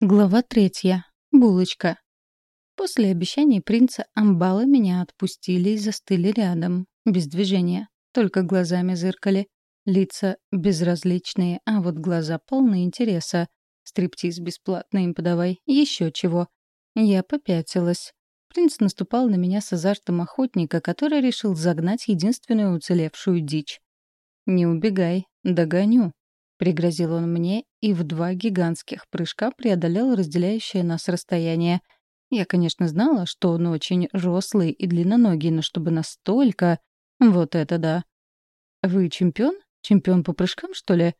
Глава третья. Булочка. После обещаний принца Амбала меня отпустили и застыли рядом, без движения, только глазами зыркали. Лица безразличные, а вот глаза полны интереса. Стриптиз бесплатно им подавай, еще чего. Я попятилась. Принц наступал на меня с азартом охотника, который решил загнать единственную уцелевшую дичь. «Не убегай, догоню», — пригрозил он мне и в два гигантских прыжка преодолел разделяющее нас расстояние. Я, конечно, знала, что он очень рослый и длинноногий, но чтобы настолько... Вот это да. «Вы чемпион? Чемпион по прыжкам, что ли?»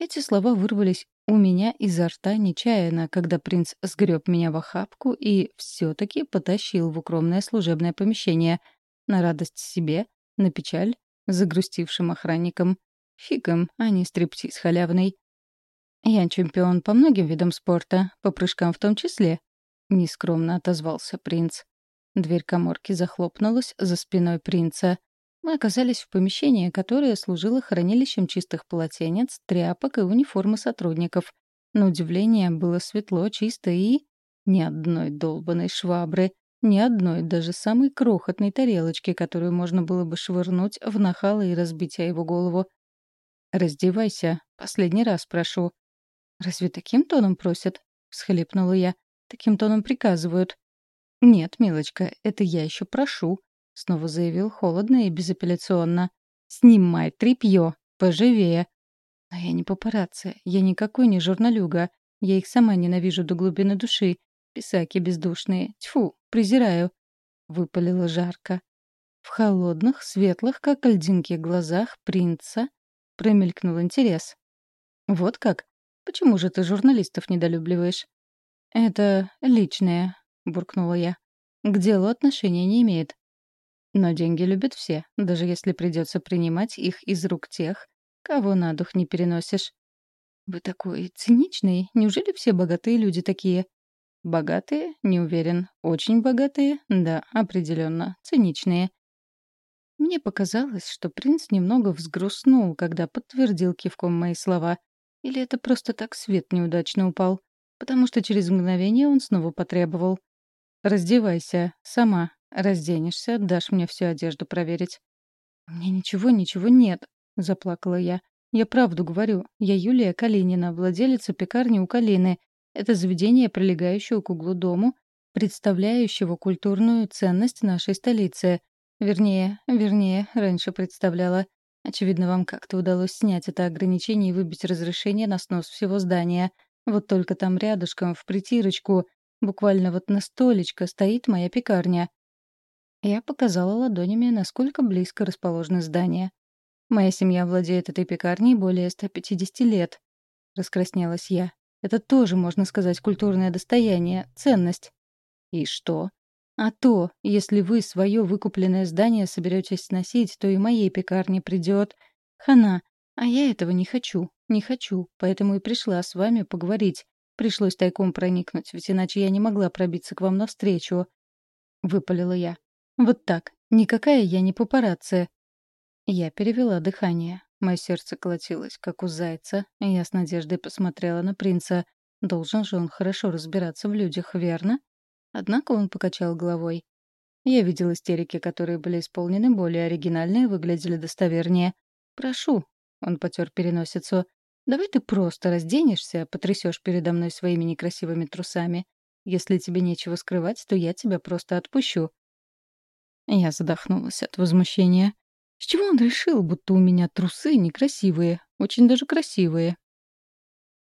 Эти слова вырвались у меня изо рта нечаянно, когда принц сгреб меня в охапку и все таки потащил в укромное служебное помещение. На радость себе, на печаль, загрустившим охранникам. Фигом, а не стриптиз халявный. «Я чемпион по многим видам спорта, по прыжкам в том числе», — нескромно отозвался принц. Дверь коморки захлопнулась за спиной принца. Мы оказались в помещении, которое служило хранилищем чистых полотенец, тряпок и униформы сотрудников. На удивление было светло, чисто и... Ни одной долбанной швабры, ни одной даже самой крохотной тарелочки, которую можно было бы швырнуть в нахало и разбить о его голову. «Раздевайся. Последний раз прошу». «Разве таким тоном просят?» — всхлипнула я. «Таким тоном приказывают». «Нет, милочка, это я еще прошу», — снова заявил холодно и безапелляционно. «Снимай тряпье, поживее». «Но я не папарацци, я никакой не журналюга. Я их сама ненавижу до глубины души. Писаки бездушные. Тьфу, презираю». Выпалила жарко. В холодных, светлых, как льдинки, глазах принца промелькнул интерес. «Вот как? Почему же ты журналистов недолюбливаешь?» «Это личное», — буркнула я. «К делу отношения не имеет». Но деньги любят все, даже если придется принимать их из рук тех, кого на дух не переносишь. «Вы такой циничный. Неужели все богатые люди такие?» «Богатые? Не уверен. Очень богатые? Да, определенно. Циничные. Мне показалось, что принц немного взгрустнул, когда подтвердил кивком мои слова. Или это просто так свет неудачно упал? Потому что через мгновение он снова потребовал. «Раздевайся. Сама. Разденешься, дашь мне всю одежду проверить». «У меня ничего, ничего нет», — заплакала я. «Я правду говорю. Я Юлия Калинина, владелица пекарни у Калины. Это заведение, прилегающее к углу дому, представляющего культурную ценность нашей столицы. Вернее, вернее, раньше представляла. Очевидно, вам как-то удалось снять это ограничение и выбить разрешение на снос всего здания. Вот только там рядышком, в притирочку, буквально вот на столечко, стоит моя пекарня. Я показала ладонями, насколько близко расположено здание. Моя семья владеет этой пекарней более 150 лет. Раскраснелась я. Это тоже, можно сказать, культурное достояние, ценность. И что? А то, если вы свое выкупленное здание соберетесь сносить, то и моей пекарне придет. Хана, а я этого не хочу, не хочу, поэтому и пришла с вами поговорить. Пришлось тайком проникнуть, ведь иначе я не могла пробиться к вам навстречу. Выпалила я. Вот так. Никакая я не папарацци. Я перевела дыхание. Мое сердце колотилось, как у зайца, и я с надеждой посмотрела на принца. Должен же он хорошо разбираться в людях, верно? Однако он покачал головой. Я видел истерики, которые были исполнены более оригинально и выглядели достовернее. «Прошу», — он потер переносицу, — «давай ты просто разденешься, потрясешь передо мной своими некрасивыми трусами. Если тебе нечего скрывать, то я тебя просто отпущу». Я задохнулась от возмущения. С чего он решил, будто у меня трусы некрасивые, очень даже красивые?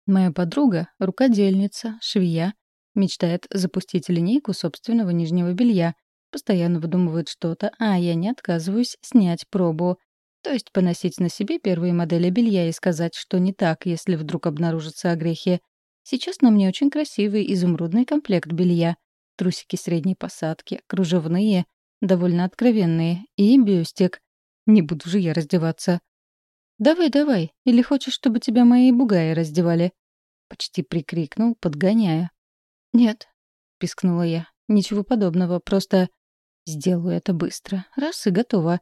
Моя подруга — рукодельница, швея, Мечтает запустить линейку собственного нижнего белья. Постоянно выдумывает что-то, а я не отказываюсь снять пробу. То есть поносить на себе первые модели белья и сказать, что не так, если вдруг обнаружатся огрехи. Сейчас на мне очень красивый изумрудный комплект белья. Трусики средней посадки, кружевные, довольно откровенные, и бюстик. Не буду же я раздеваться. «Давай, давай, или хочешь, чтобы тебя мои бугаи раздевали?» Почти прикрикнул, подгоняя. «Нет», — пискнула я. «Ничего подобного, просто сделаю это быстро. Раз и готово».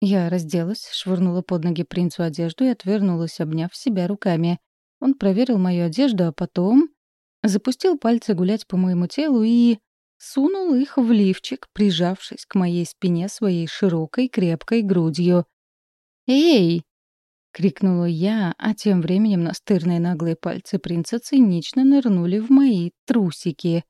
Я разделась, швырнула под ноги принцу одежду и отвернулась, обняв себя руками. Он проверил мою одежду, а потом... запустил пальцы гулять по моему телу и... сунул их в лифчик, прижавшись к моей спине своей широкой крепкой грудью. «Эй!» — крикнула я, а тем временем настырные наглые пальцы принца цинично нырнули в мои трусики.